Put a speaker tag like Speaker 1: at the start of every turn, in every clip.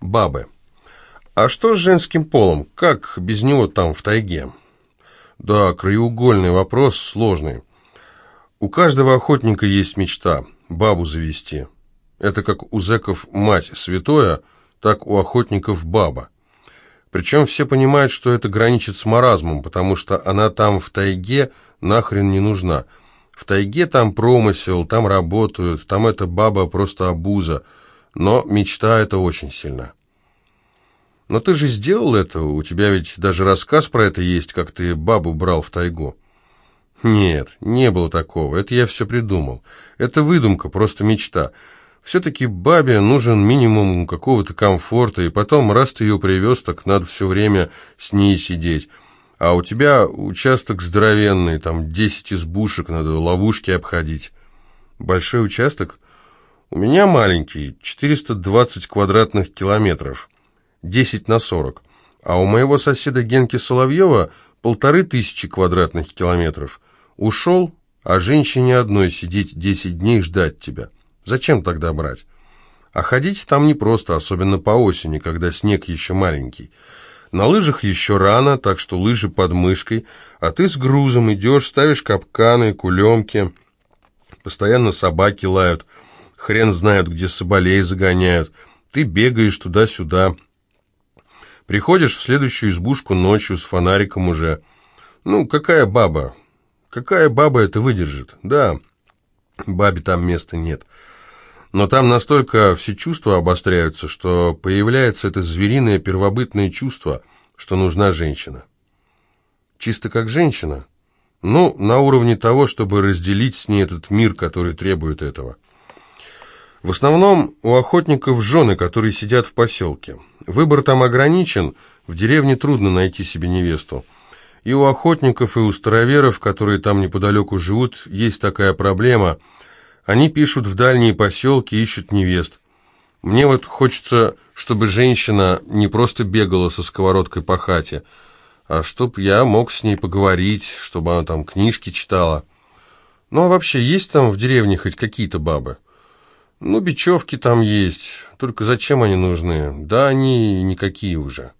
Speaker 1: Бабы. А что с женским полом? Как без него там в тайге? Да, краеугольный вопрос, сложный. У каждого охотника есть мечта – бабу завести. Это как у зэков мать святое, так у охотников баба. Причем все понимают, что это граничит с маразмом, потому что она там в тайге нахрен не нужна. В тайге там промысел, там работают, там эта баба просто обуза. Но мечта это очень сильна. Но ты же сделал это, у тебя ведь даже рассказ про это есть, как ты бабу брал в тайгу. Нет, не было такого, это я все придумал. Это выдумка, просто мечта. Все-таки бабе нужен минимум какого-то комфорта, и потом, раз ты ее привез, так надо все время с ней сидеть. А у тебя участок здоровенный, там 10 избушек, надо ловушки обходить. Большой участок? У меня маленький, 420 квадратных километров. 10 на 40, а у моего соседа Генки Соловьева полторы тысячи квадратных километров. Ушел, а женщине одной сидеть 10 дней ждать тебя. Зачем тогда брать? А ходить там непросто, особенно по осени, когда снег еще маленький. На лыжах еще рано, так что лыжи под мышкой, а ты с грузом идешь, ставишь капканы, кулемки. Постоянно собаки лают, хрен знает, где соболей загоняют. Ты бегаешь туда-сюда, Приходишь в следующую избушку ночью с фонариком уже. Ну, какая баба? Какая баба это выдержит? Да, бабе там места нет. Но там настолько все чувства обостряются, что появляется это звериное первобытное чувство, что нужна женщина. Чисто как женщина? Ну, на уровне того, чтобы разделить с ней этот мир, который требует этого. В основном у охотников жены, которые сидят в поселке. Выбор там ограничен, в деревне трудно найти себе невесту. И у охотников, и у староверов, которые там неподалеку живут, есть такая проблема. Они пишут в дальние поселки, ищут невест. Мне вот хочется, чтобы женщина не просто бегала со сковородкой по хате, а чтоб я мог с ней поговорить, чтобы она там книжки читала. Ну а вообще, есть там в деревне хоть какие-то бабы? Ну, бечевки там есть, только зачем они нужны? Да они никакие уже.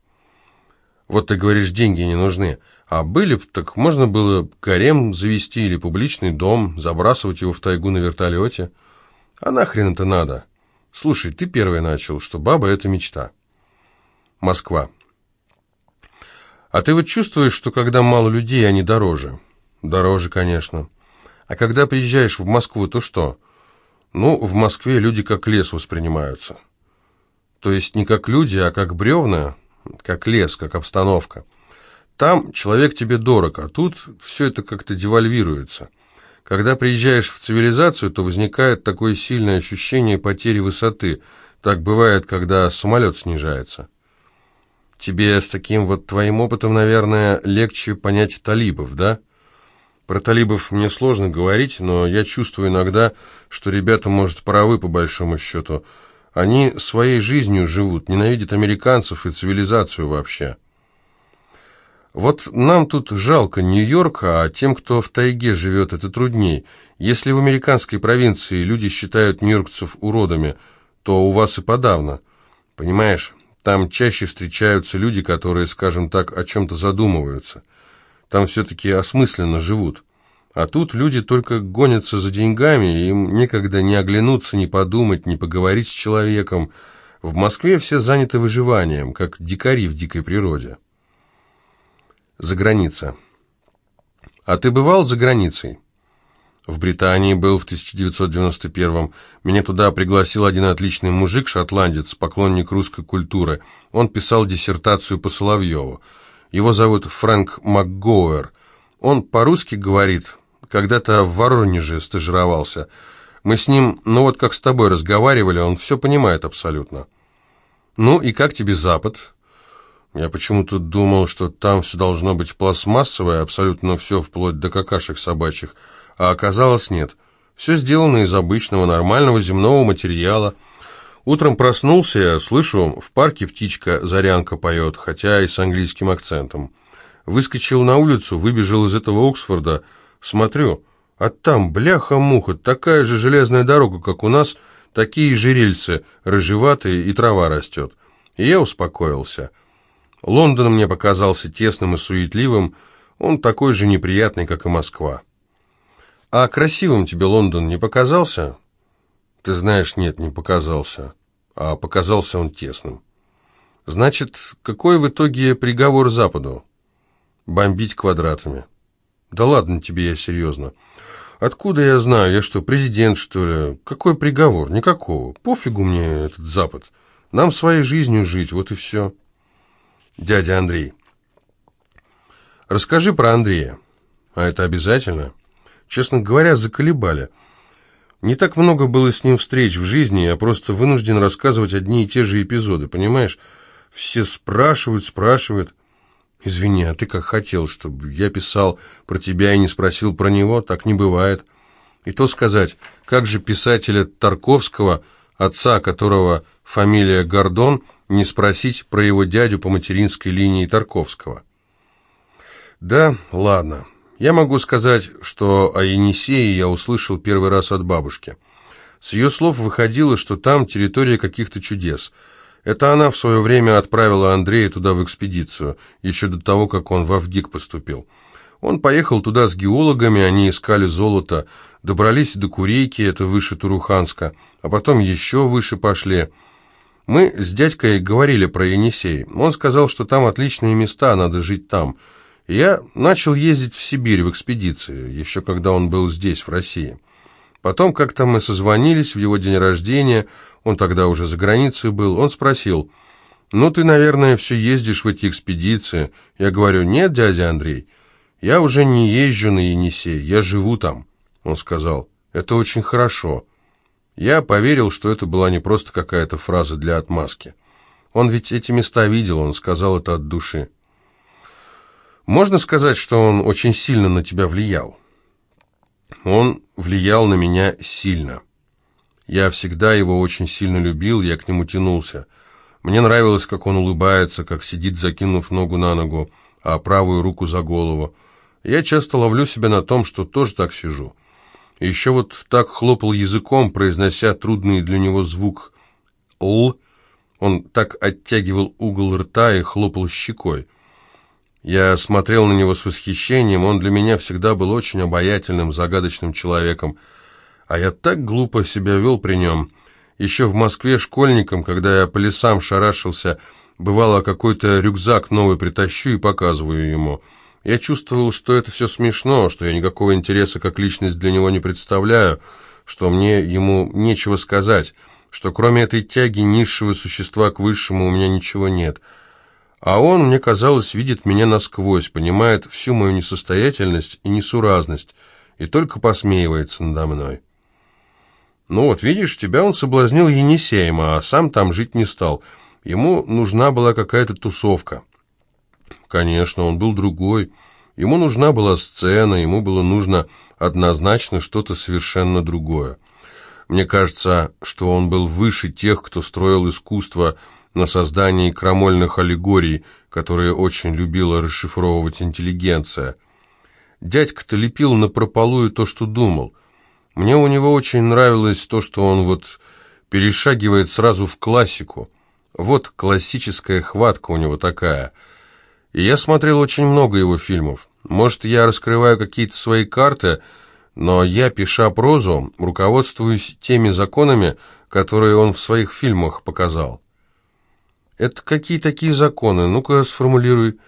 Speaker 1: Вот ты говоришь, деньги не нужны. А были бы, так можно было гарем завести или публичный дом, забрасывать его в тайгу на вертолете. А нахрен это надо? Слушай, ты первый начал, что баба — это мечта. Москва. А ты вот чувствуешь, что когда мало людей, они дороже? Дороже, конечно. А когда приезжаешь в Москву, то что? Ну, в Москве люди как лес воспринимаются. То есть не как люди, а как бревна, как лес, как обстановка. Там человек тебе дорог, а тут все это как-то девальвируется. Когда приезжаешь в цивилизацию, то возникает такое сильное ощущение потери высоты. Так бывает, когда самолет снижается. Тебе с таким вот твоим опытом, наверное, легче понять талибов, да? Про талибов мне сложно говорить, но я чувствую иногда, что ребята, может, правы по большому счету. Они своей жизнью живут, ненавидят американцев и цивилизацию вообще. Вот нам тут жалко Нью-Йорк, а тем, кто в тайге живет, это трудней. Если в американской провинции люди считают нью-йоркцев уродами, то у вас и подавно. Понимаешь, там чаще встречаются люди, которые, скажем так, о чем-то задумываются – там все-таки осмысленно живут. А тут люди только гонятся за деньгами, им некогда не оглянуться, не подумать, не поговорить с человеком. В Москве все заняты выживанием, как дикари в дикой природе. За граница. А ты бывал за границей? В Британии был в 1991-м. Меня туда пригласил один отличный мужик, шотландец, поклонник русской культуры. Он писал диссертацию по Соловьеву. Его зовут Фрэнк МакГоуэр. Он по-русски говорит, когда-то в Воронеже стажировался. Мы с ним, ну вот как с тобой разговаривали, он все понимает абсолютно. Ну и как тебе Запад? Я почему-то думал, что там все должно быть пластмассовое, абсолютно все, вплоть до какашек собачьих, а оказалось нет. Все сделано из обычного, нормального земного материала – Утром проснулся слышу, в парке птичка Зарянка поет, хотя и с английским акцентом. Выскочил на улицу, выбежал из этого Оксфорда, смотрю, а там, бляха-муха, такая же железная дорога, как у нас, такие же рельсы, рыжеватые, и трава растет. И я успокоился. Лондон мне показался тесным и суетливым, он такой же неприятный, как и Москва. А красивым тебе Лондон не показался? Ты знаешь, нет, не показался. А показался он тесным. Значит, какой в итоге приговор Западу? Бомбить квадратами. Да ладно тебе, я серьезно. Откуда я знаю? Я что, президент, что ли? Какой приговор? Никакого. Пофигу мне этот Запад. Нам своей жизнью жить, вот и все. Дядя Андрей. Расскажи про Андрея. А это обязательно? Честно говоря, заколебали. Не так много было с ним встреч в жизни, я просто вынужден рассказывать одни и те же эпизоды, понимаешь? Все спрашивают, спрашивают. Извини, а ты как хотел, чтобы я писал про тебя и не спросил про него? Так не бывает. И то сказать, как же писателя Тарковского, отца которого фамилия Гордон, не спросить про его дядю по материнской линии Тарковского? Да, ладно. Я могу сказать, что о Енисее я услышал первый раз от бабушки. С ее слов выходило, что там территория каких-то чудес – это она в свое время отправила Андрея туда в экспедицию, еще до того, как он в Авгик поступил. Он поехал туда с геологами, они искали золото, добрались до Курейки, это выше Туруханска, а потом еще выше пошли. Мы с дядькой говорили про Енисей. Он сказал, что там отличные места, надо жить там. Я начал ездить в Сибирь в экспедиции, еще когда он был здесь, в России. Потом как-то мы созвонились в его день рождения, он тогда уже за границей был, он спросил, «Ну, ты, наверное, все ездишь в эти экспедиции». Я говорю, «Нет, дядя Андрей, я уже не езжу на Енисей, я живу там». Он сказал, «Это очень хорошо». Я поверил, что это была не просто какая-то фраза для отмазки. Он ведь эти места видел, он сказал это от души. Можно сказать, что он очень сильно на тебя влиял? Он влиял на меня сильно. Я всегда его очень сильно любил, я к нему тянулся. Мне нравилось, как он улыбается, как сидит, закинув ногу на ногу, а правую руку за голову. Я часто ловлю себя на том, что тоже так сижу. Еще вот так хлопал языком, произнося трудный для него звук «л». Он так оттягивал угол рта и хлопал щекой. Я смотрел на него с восхищением, он для меня всегда был очень обаятельным, загадочным человеком, а я так глупо себя вел при нем. Еще в Москве школьником, когда я по лесам шарашился, бывало какой-то рюкзак новый притащу и показываю ему. Я чувствовал, что это все смешно, что я никакого интереса как личность для него не представляю, что мне ему нечего сказать, что кроме этой тяги низшего существа к высшему у меня ничего нет. А он, мне казалось, видит меня насквозь, понимает всю мою несостоятельность и несуразность, и только посмеивается надо мной. Ну вот, видишь, тебя он соблазнил Енисеем, а сам там жить не стал. Ему нужна была какая-то тусовка. Конечно, он был другой. Ему нужна была сцена, ему было нужно однозначно что-то совершенно другое. Мне кажется, что он был выше тех, кто строил искусство на создании крамольных аллегорий, которые очень любила расшифровывать интеллигенция. Дядька-то лепил на прополую то, что думал – мне у него очень нравилось то, что он вот перешагивает сразу в классику. Вот классическая хватка у него такая. И я смотрел очень много его фильмов. Может, я раскрываю какие-то свои карты, но я, пиша прозу, руководствуюсь теми законами, которые он в своих фильмах показал. Это какие такие законы? Ну-ка, сформулируй.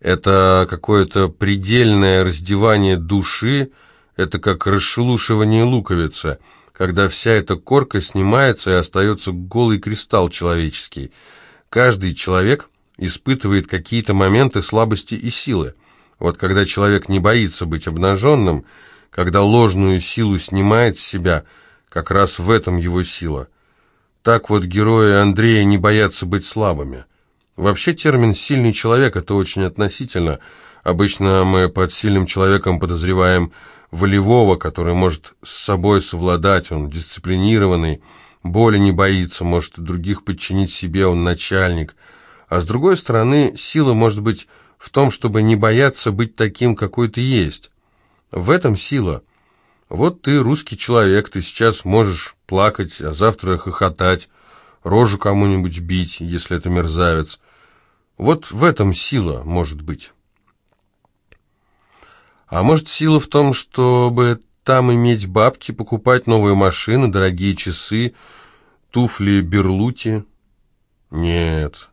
Speaker 1: Это какое-то предельное раздевание души, это как расшелушивание луковицы, когда вся эта корка снимается и остается голый кристалл человеческий. Каждый человек испытывает какие-то моменты слабости и силы. Вот когда человек не боится быть обнаженным, когда ложную силу снимает с себя, как раз в этом его сила. Так вот герои Андрея не боятся быть слабыми. Вообще термин «сильный человек» — это очень относительно. Обычно мы под сильным человеком подозреваем волевого, который может с собой совладать, он дисциплинированный, боли не боится, может других подчинить себе, он начальник. А с другой стороны, сила может быть в том, чтобы не бояться быть таким, какой ты есть. В этом сила. Вот ты русский человек, ты сейчас можешь плакать, а завтра хохотать. рожу кому-нибудь бить, если это мерзавец. Вот в этом сила может быть. А может, сила в том, чтобы там иметь бабки, покупать новые машины, дорогие часы, туфли Берлути? Нет.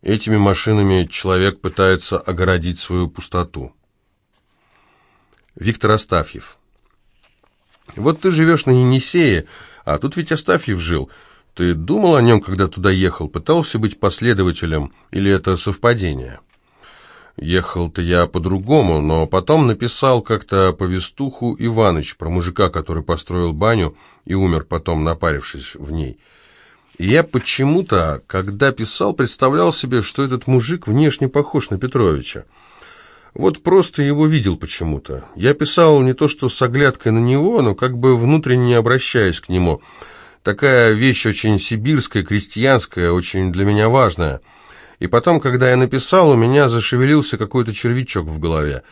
Speaker 1: Этими машинами человек пытается огородить свою пустоту. Виктор Астафьев. Вот ты живешь на Енисее, а тут ведь Астафьев жил. Ты думал о нем, когда туда ехал? Пытался быть последователем? Или это совпадение? Ехал-то я по-другому, но потом написал как-то повестуху Иваныч про мужика, который построил баню и умер потом, напарившись в ней. И я почему-то, когда писал, представлял себе, что этот мужик внешне похож на Петровича. Вот просто его видел почему-то. Я писал не то что с оглядкой на него, но как бы внутренне обращаясь к нему. Такая вещь очень сибирская, крестьянская, очень для меня важная. И потом, когда я написал, у меня зашевелился какой-то червячок в голове.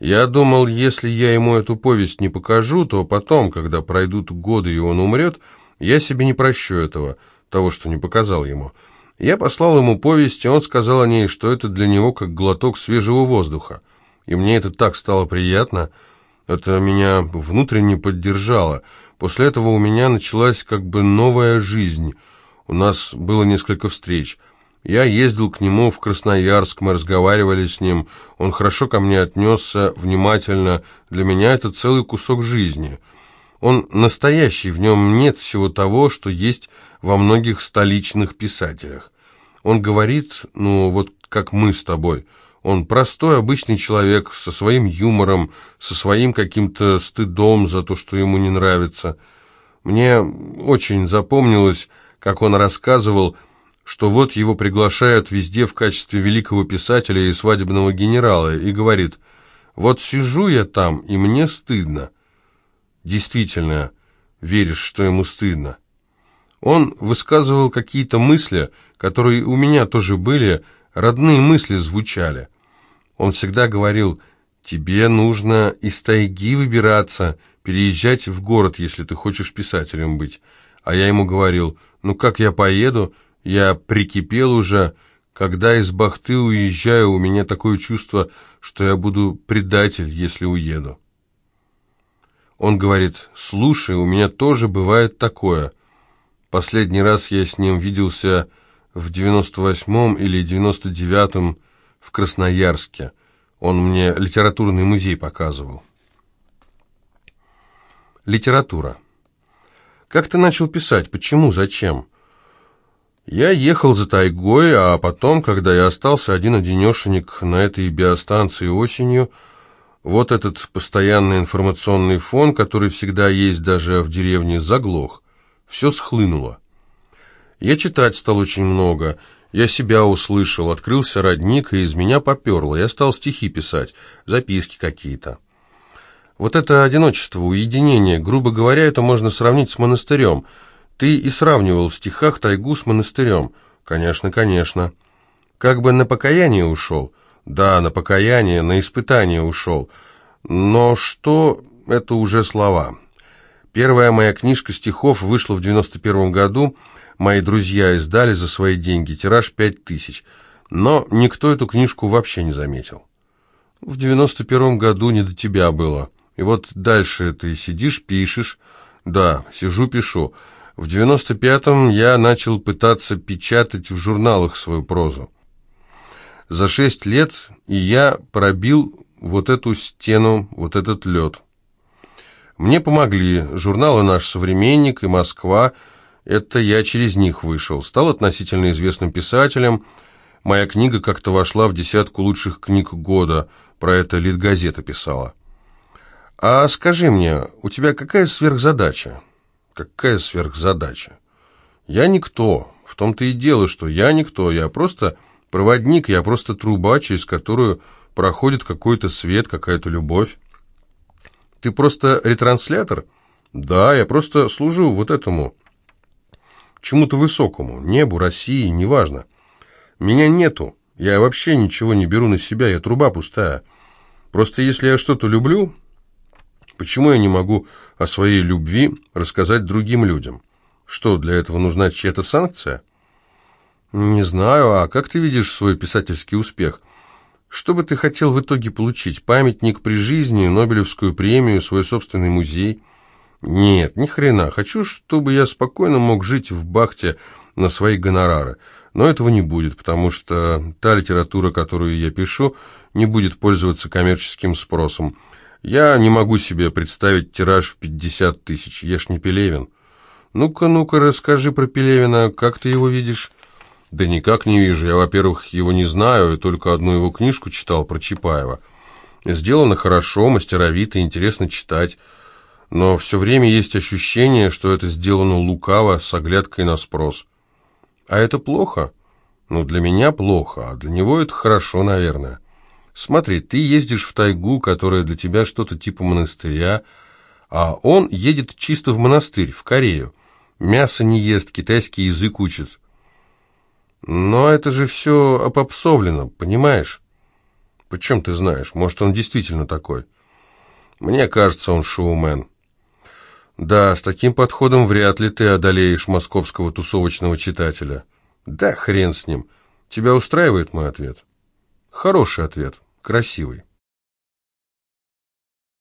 Speaker 1: Я думал, если я ему эту повесть не покажу, то потом, когда пройдут годы и он умрет, я себе не прощу этого, того, что не показал ему. Я послал ему повесть, и он сказал о ней, что это для него как глоток свежего воздуха. И мне это так стало приятно, это меня внутренне поддержало. После этого у меня началась как бы новая жизнь. У нас было несколько встреч – я ездил к нему в Красноярск, мы разговаривали с ним, он хорошо ко мне отнесся, внимательно. Для меня это целый кусок жизни. Он настоящий, в нем нет всего того, что есть во многих столичных писателях. Он говорит, ну вот как мы с тобой. Он простой, обычный человек, со своим юмором, со своим каким-то стыдом за то, что ему не нравится. Мне очень запомнилось, как он рассказывал, что вот его приглашают везде в качестве великого писателя и свадебного генерала, и говорит, вот сижу я там, и мне стыдно. Действительно, веришь, что ему стыдно. Он высказывал какие-то мысли, которые у меня тоже были, родные мысли звучали. Он всегда говорил, тебе нужно из тайги выбираться, переезжать в город, если ты хочешь писателем быть. А я ему говорил, ну как я поеду, я прикипел уже. Когда из Бахты уезжаю, у меня такое чувство, что я буду предатель, если уеду. Он говорит, слушай, у меня тоже бывает такое. Последний раз я с ним виделся в 98-м или 99-м в Красноярске. Он мне литературный музей показывал. Литература. Как ты начал писать? Почему? Зачем? Я ехал за тайгой, а потом, когда я остался один-одинешенек на этой биостанции осенью, вот этот постоянный информационный фон, который всегда есть даже в деревне, заглох. Все схлынуло. Я читать стал очень много. Я себя услышал, открылся родник, и из меня поперло. Я стал стихи писать, записки какие-то. Вот это одиночество, уединение, грубо говоря, это можно сравнить с монастырем – ты и сравнивал в стихах тайгу с монастырем. Конечно, конечно. Как бы на покаяние ушел. Да, на покаяние, на испытание ушел. Но что, это уже слова. Первая моя книжка стихов вышла в 91 году. Мои друзья издали за свои деньги. Тираж пять тысяч. Но никто эту книжку вообще не заметил. В 91 году не до тебя было. И вот дальше ты сидишь, пишешь. Да, сижу, пишу. В 95-м я начал пытаться печатать в журналах свою прозу. За шесть лет и я пробил вот эту стену, вот этот лед. Мне помогли журналы «Наш современник» и «Москва». Это я через них вышел. Стал относительно известным писателем. Моя книга как-то вошла в десятку лучших книг года. Про это Литгазета писала. «А скажи мне, у тебя какая сверхзадача?» Какая сверхзадача? Я никто. В том-то и дело, что я никто. Я просто проводник, я просто труба, через которую проходит какой-то свет, какая-то любовь. Ты просто ретранслятор? Да, я просто служу вот этому, чему-то высокому, небу, России, неважно. Меня нету, я вообще ничего не беру на себя, я труба пустая. Просто если я что-то люблю, Почему я не могу о своей любви рассказать другим людям? Что, для этого нужна чья-то санкция? Не знаю, а как ты видишь свой писательский успех? Что бы ты хотел в итоге получить? Памятник при жизни, Нобелевскую премию, свой собственный музей? Нет, ни хрена. Хочу, чтобы я спокойно мог жить в Бахте на свои гонорары. Но этого не будет, потому что та литература, которую я пишу, не будет пользоваться коммерческим спросом. Я не могу себе представить тираж в 50 тысяч. Я ж не Пелевин. Ну-ка, ну-ка, расскажи про Пелевина. Как ты его видишь? Да никак не вижу. Я, во-первых, его не знаю, и только одну его книжку читал про Чапаева. Сделано хорошо, мастеровито, интересно читать. Но все время есть ощущение, что это сделано лукаво, с оглядкой на спрос. А это плохо? Ну, для меня плохо, а для него это хорошо, наверное. Смотри, ты ездишь в тайгу, которая для тебя что-то типа монастыря, а он едет чисто в монастырь, в Корею. Мясо не ест, китайский язык учит. Но это же все опопсовлено, понимаешь? Почем ты знаешь? Может, он действительно такой? Мне кажется, он шоумен. Да, с таким подходом вряд ли ты одолеешь московского тусовочного читателя. Да хрен с ним. Тебя устраивает мой ответ? Хороший ответ, красивый.